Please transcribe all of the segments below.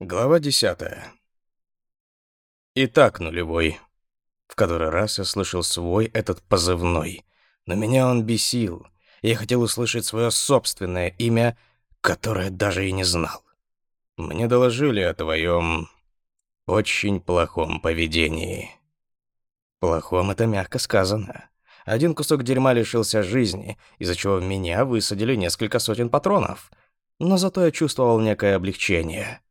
Глава 10. Итак, нулевой. В который раз я слышал свой этот позывной. Но меня он бесил. Я хотел услышать свое собственное имя, которое даже и не знал. Мне доложили о твоем очень плохом поведении. Плохом это мягко сказано. Один кусок дерьма лишился жизни, из-за чего в меня высадили несколько сотен патронов. Но зато я чувствовал некое облегчение —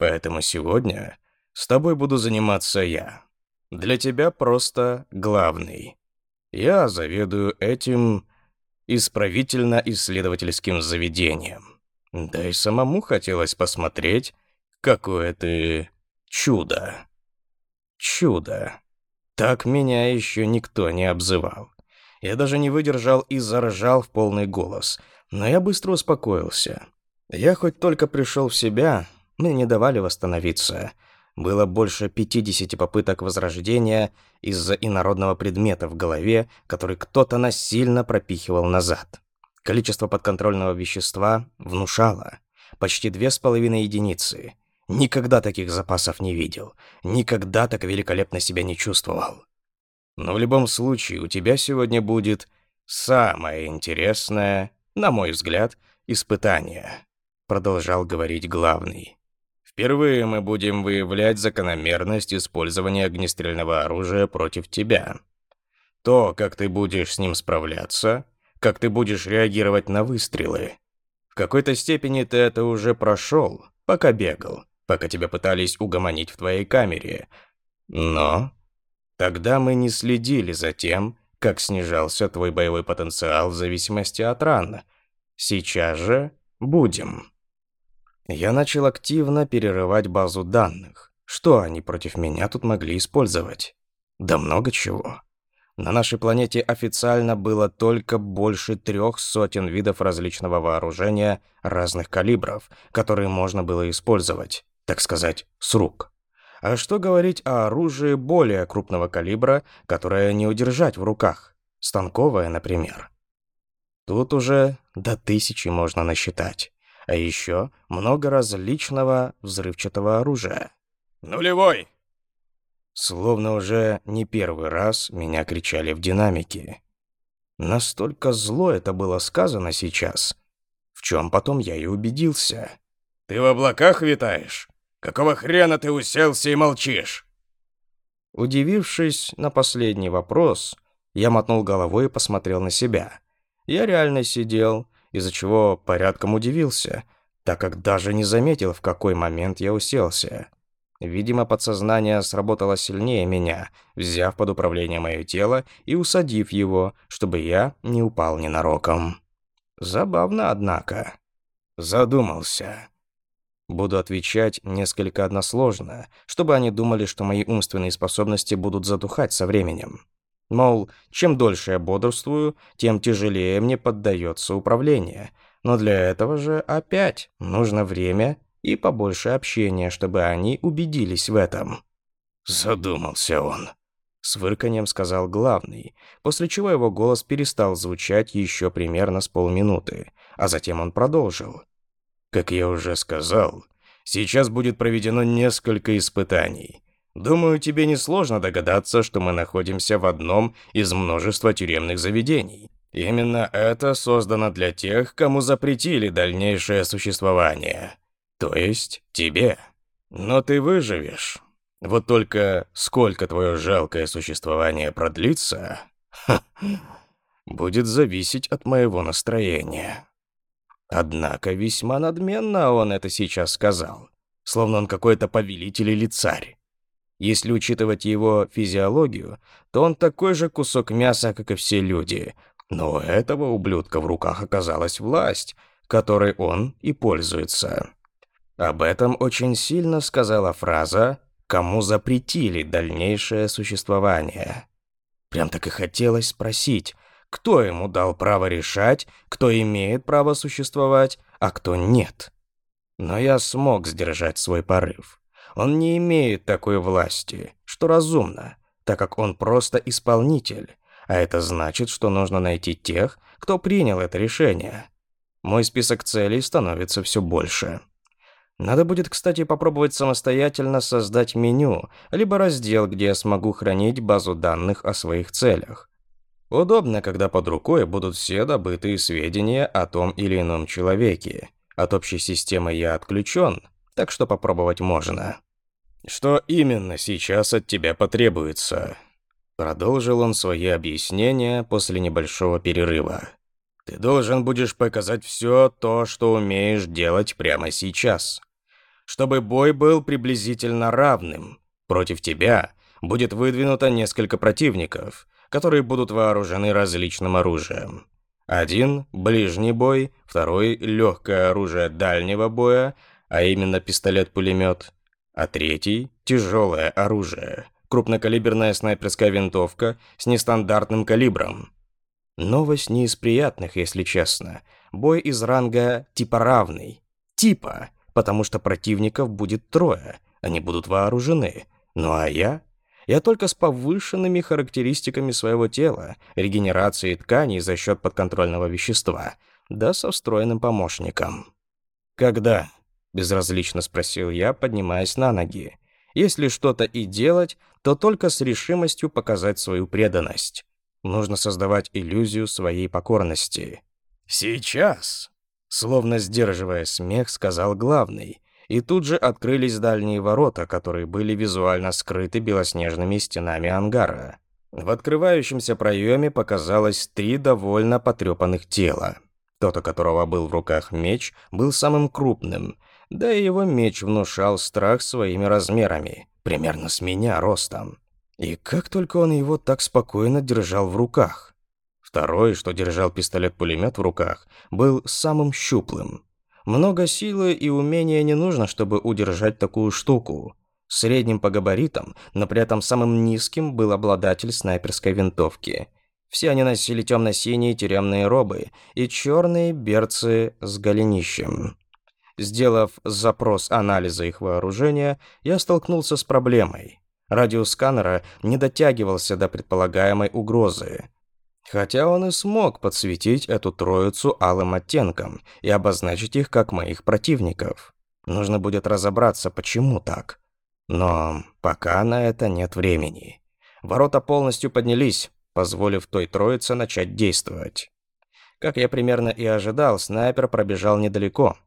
Поэтому сегодня с тобой буду заниматься я. Для тебя просто главный. Я заведую этим исправительно-исследовательским заведением. Да и самому хотелось посмотреть, какое ты чудо. Чудо. Так меня еще никто не обзывал. Я даже не выдержал и заржал в полный голос, но я быстро успокоился. Я хоть только пришел в себя, мы не давали восстановиться. Было больше 50 попыток возрождения из-за инородного предмета в голове, который кто-то насильно пропихивал назад. Количество подконтрольного вещества внушало. Почти две с половиной единицы. Никогда таких запасов не видел. Никогда так великолепно себя не чувствовал. Но в любом случае у тебя сегодня будет самое интересное, на мой взгляд, испытание. Продолжал говорить главный. Впервые мы будем выявлять закономерность использования огнестрельного оружия против тебя. То, как ты будешь с ним справляться, как ты будешь реагировать на выстрелы. В какой-то степени ты это уже прошел, пока бегал, пока тебя пытались угомонить в твоей камере. Но тогда мы не следили за тем, как снижался твой боевой потенциал в зависимости от ран. Сейчас же будем. Я начал активно перерывать базу данных. Что они против меня тут могли использовать? Да много чего. На нашей планете официально было только больше трех сотен видов различного вооружения разных калибров, которые можно было использовать, так сказать, с рук. А что говорить о оружии более крупного калибра, которое не удержать в руках? Станковое, например. Тут уже до тысячи можно насчитать а еще много различного взрывчатого оружия. «Нулевой!» Словно уже не первый раз меня кричали в динамике. Настолько зло это было сказано сейчас, в чем потом я и убедился. «Ты в облаках витаешь? Какого хрена ты уселся и молчишь?» Удивившись на последний вопрос, я мотнул головой и посмотрел на себя. Я реально сидел, из-за чего порядком удивился, так как даже не заметил, в какой момент я уселся. Видимо, подсознание сработало сильнее меня, взяв под управление мое тело и усадив его, чтобы я не упал ненароком. Забавно, однако. Задумался. Буду отвечать несколько односложно, чтобы они думали, что мои умственные способности будут затухать со временем. Мол, чем дольше я бодрствую, тем тяжелее мне поддается управление. Но для этого же опять нужно время и побольше общения, чтобы они убедились в этом. Задумался он. С вырканьем сказал главный, после чего его голос перестал звучать еще примерно с полминуты, а затем он продолжил. «Как я уже сказал, сейчас будет проведено несколько испытаний. Думаю, тебе несложно догадаться, что мы находимся в одном из множества тюремных заведений. Именно это создано для тех, кому запретили дальнейшее существование. То есть тебе. Но ты выживешь. Вот только сколько твое жалкое существование продлится, ха, будет зависеть от моего настроения. Однако весьма надменно он это сейчас сказал, словно он какой-то повелитель или царь. Если учитывать его физиологию, то он такой же кусок мяса, как и все люди. Но у этого ублюдка в руках оказалась власть, которой он и пользуется. Об этом очень сильно сказала фраза «Кому запретили дальнейшее существование?». Прям так и хотелось спросить, кто ему дал право решать, кто имеет право существовать, а кто нет. Но я смог сдержать свой порыв. Он не имеет такой власти, что разумно, так как он просто исполнитель. А это значит, что нужно найти тех, кто принял это решение. Мой список целей становится все больше. Надо будет, кстати, попробовать самостоятельно создать меню, либо раздел, где я смогу хранить базу данных о своих целях. Удобно, когда под рукой будут все добытые сведения о том или ином человеке. От общей системы я отключен, так что попробовать можно. Что именно сейчас от тебя потребуется? Продолжил он свои объяснения после небольшого перерыва. Ты должен будешь показать все то, что умеешь делать прямо сейчас. Чтобы бой был приблизительно равным. Против тебя будет выдвинуто несколько противников, которые будут вооружены различным оружием. Один – ближний бой, второй – легкое оружие дальнего боя, а именно пистолет-пулемет, а третий – тяжелое оружие, крупнокалиберная снайперская винтовка с нестандартным калибром. Новость не из приятных, если честно. Бой из ранга типа равный. Типа, потому что противников будет трое, они будут вооружены. Ну а я я только с повышенными характеристиками своего тела, регенерацией тканей за счет подконтрольного вещества, да со встроенным помощником. Когда? — безразлично спросил я, поднимаясь на ноги. «Если что-то и делать, то только с решимостью показать свою преданность. Нужно создавать иллюзию своей покорности». «Сейчас!» — словно сдерживая смех, сказал главный. И тут же открылись дальние ворота, которые были визуально скрыты белоснежными стенами ангара. В открывающемся проеме показалось три довольно потрепанных тела. Тот, у которого был в руках меч, был самым крупным — да и его меч внушал страх своими размерами, примерно с меня ростом. И как только он его так спокойно держал в руках. Второй, что держал пистолет-пулемет в руках, был самым щуплым. Много силы и умения не нужно, чтобы удержать такую штуку. Средним по габаритам, но при этом самым низким был обладатель снайперской винтовки. Все они носили темно-синие тюремные робы и черные берцы с голенищем. Сделав запрос анализа их вооружения, я столкнулся с проблемой. Радиус сканера не дотягивался до предполагаемой угрозы. Хотя он и смог подсветить эту троицу алым оттенком и обозначить их как моих противников. Нужно будет разобраться, почему так. Но пока на это нет времени. Ворота полностью поднялись, позволив той троице начать действовать. Как я примерно и ожидал, снайпер пробежал недалеко,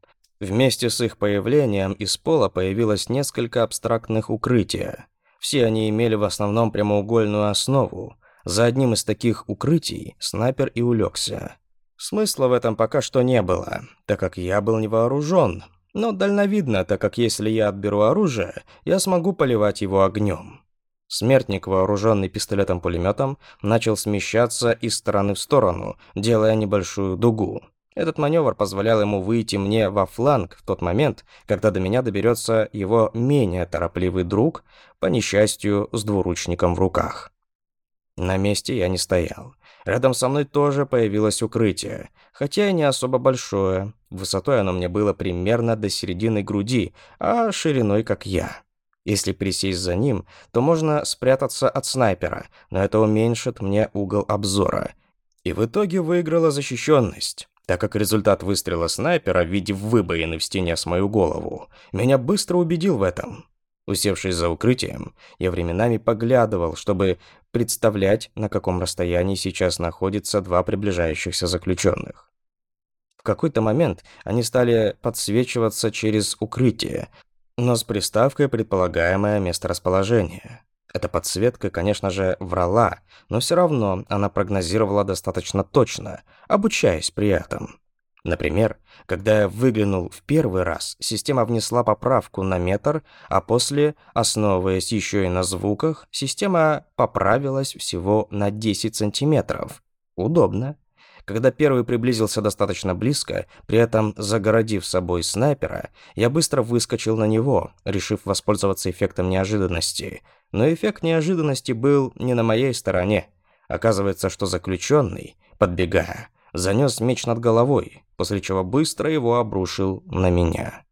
Вместе с их появлением из пола появилось несколько абстрактных укрытия. Все они имели в основном прямоугольную основу. За одним из таких укрытий снайпер и улегся. Смысла в этом пока что не было, так как я был не вооружен, но дальновидно, так как если я отберу оружие, я смогу поливать его огнем. Смертник, вооруженный пистолетом-пулеметом, начал смещаться из стороны в сторону, делая небольшую дугу. Этот маневр позволял ему выйти мне во фланг в тот момент, когда до меня доберется его менее торопливый друг, по несчастью, с двуручником в руках. На месте я не стоял. Рядом со мной тоже появилось укрытие, хотя и не особо большое. Высотой оно мне было примерно до середины груди, а шириной как я. Если присесть за ним, то можно спрятаться от снайпера, но это уменьшит мне угол обзора. И в итоге выиграла защищенность так как результат выстрела снайпера в виде выбоины в стене с мою голову меня быстро убедил в этом. Усевшись за укрытием, я временами поглядывал, чтобы представлять, на каком расстоянии сейчас находятся два приближающихся заключенных. В какой-то момент они стали подсвечиваться через укрытие, но с приставкой предполагаемое месторасположение. Эта подсветка, конечно же, врала, но все равно она прогнозировала достаточно точно, обучаясь при этом. Например, когда я выглянул в первый раз, система внесла поправку на метр, а после, основываясь еще и на звуках, система поправилась всего на 10 сантиметров. Удобно. Когда первый приблизился достаточно близко, при этом загородив собой снайпера, я быстро выскочил на него, решив воспользоваться эффектом неожиданности. Но эффект неожиданности был не на моей стороне. Оказывается, что заключенный, подбегая, занес меч над головой, после чего быстро его обрушил на меня.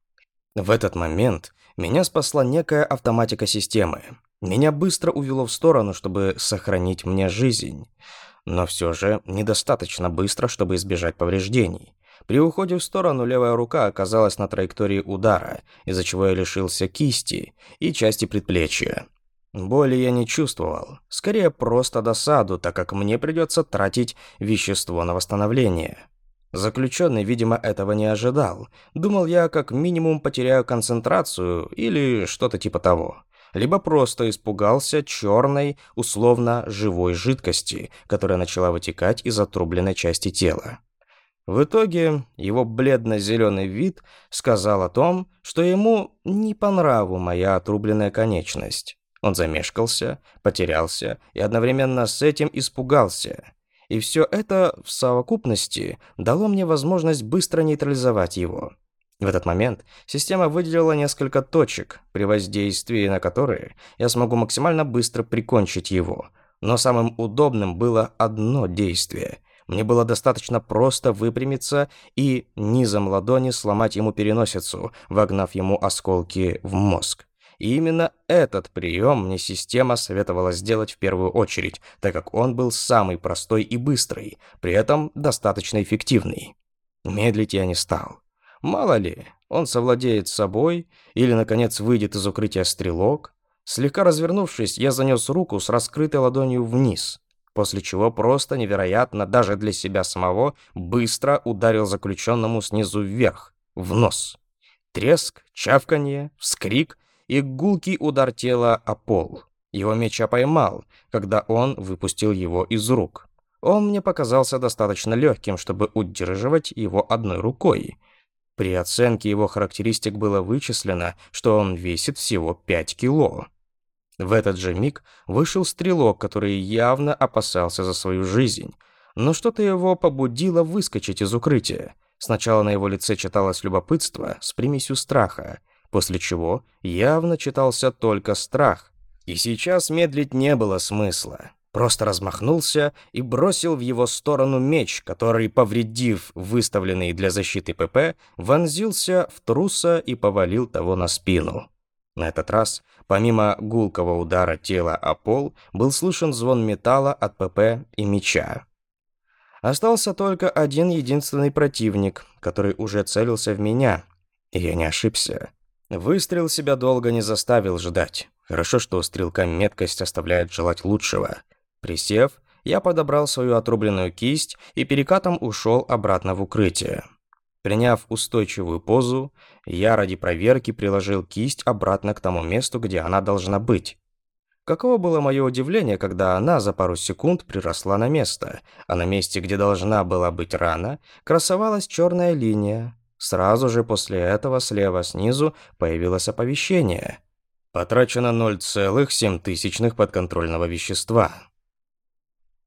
В этот момент меня спасла некая автоматика системы. Меня быстро увело в сторону, чтобы сохранить мне жизнь но все же недостаточно быстро, чтобы избежать повреждений. При уходе в сторону левая рука оказалась на траектории удара, из-за чего я лишился кисти и части предплечья. Боли я не чувствовал, скорее просто досаду, так как мне придется тратить вещество на восстановление. Заключенный, видимо, этого не ожидал. Думал я, как минимум потеряю концентрацию или что-то типа того либо просто испугался черной, условно живой жидкости, которая начала вытекать из отрубленной части тела. В итоге его бледно-зеленый вид сказал о том, что ему не по нраву моя отрубленная конечность. Он замешкался, потерялся и одновременно с этим испугался. И все это в совокупности дало мне возможность быстро нейтрализовать его. В этот момент система выделила несколько точек, при воздействии на которые я смогу максимально быстро прикончить его. Но самым удобным было одно действие. Мне было достаточно просто выпрямиться и низом ладони сломать ему переносицу, вогнав ему осколки в мозг. И именно этот прием мне система советовала сделать в первую очередь, так как он был самый простой и быстрый, при этом достаточно эффективный. Медлить я не стал. Мало ли, он совладеет собой или, наконец, выйдет из укрытия стрелок. Слегка развернувшись, я занес руку с раскрытой ладонью вниз, после чего просто невероятно, даже для себя самого, быстро ударил заключенному снизу вверх, в нос. Треск, чавканье, вскрик и гулкий удар тела о пол. Его меч я поймал, когда он выпустил его из рук. Он мне показался достаточно легким, чтобы удерживать его одной рукой, при оценке его характеристик было вычислено, что он весит всего 5 кило. В этот же миг вышел стрелок, который явно опасался за свою жизнь. Но что-то его побудило выскочить из укрытия. Сначала на его лице читалось любопытство с примесью страха, после чего явно читался только страх. И сейчас медлить не было смысла просто размахнулся и бросил в его сторону меч, который, повредив выставленный для защиты ПП, вонзился в труса и повалил того на спину. На этот раз, помимо гулкого удара тела о пол, был слышен звон металла от ПП и меча. Остался только один единственный противник, который уже целился в меня, и я не ошибся. Выстрел себя долго не заставил ждать. Хорошо, что у стрелка меткость оставляет желать лучшего. Присев, я подобрал свою отрубленную кисть и перекатом ушел обратно в укрытие. Приняв устойчивую позу, я ради проверки приложил кисть обратно к тому месту, где она должна быть. Каково было мое удивление, когда она за пару секунд приросла на место, а на месте, где должна была быть рана, красовалась черная линия. Сразу же после этого слева снизу появилось оповещение. Потрачено 0,7 подконтрольного вещества.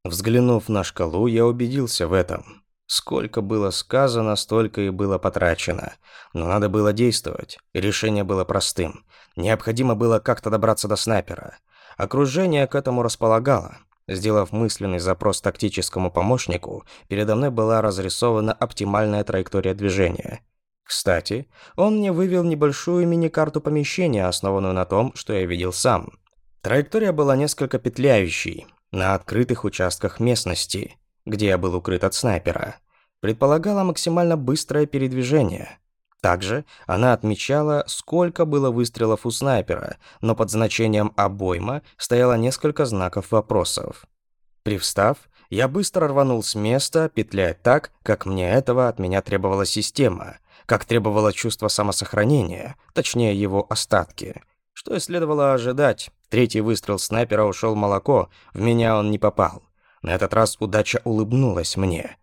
Взглянув на шкалу, я убедился в этом. Сколько было сказано, столько и было потрачено. Но надо было действовать. Решение было простым. Необходимо было как-то добраться до снайпера. Окружение к этому располагало. Сделав мысленный запрос тактическому помощнику, передо мной была разрисована оптимальная траектория движения. Кстати, он мне вывел небольшую мини-карту помещения, основанную на том, что я видел сам. Траектория была несколько петляющей, на открытых участках местности, где я был укрыт от снайпера, предполагала максимально быстрое передвижение. Также она отмечала, сколько было выстрелов у снайпера, но под значением обойма стояло несколько знаков вопросов. Привстав, я быстро рванул с места, петляя так, как мне этого от меня требовала система, как требовало чувство самосохранения, точнее его остатки – что и следовало ожидать. Третий выстрел снайпера ушел молоко, в меня он не попал. На этот раз удача улыбнулась мне.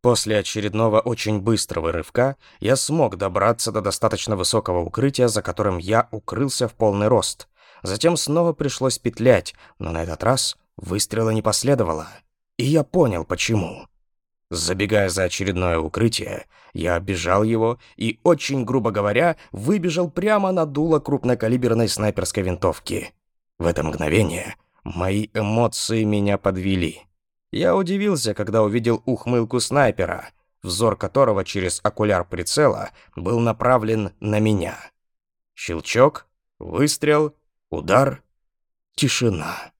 После очередного очень быстрого рывка я смог добраться до достаточно высокого укрытия, за которым я укрылся в полный рост. Затем снова пришлось петлять, но на этот раз выстрела не последовало. И я понял, почему. Забегая за очередное укрытие, я обижал его и, очень грубо говоря, выбежал прямо на дуло крупнокалиберной снайперской винтовки. В это мгновение мои эмоции меня подвели. Я удивился, когда увидел ухмылку снайпера, взор которого через окуляр прицела был направлен на меня. Щелчок, выстрел, удар, тишина.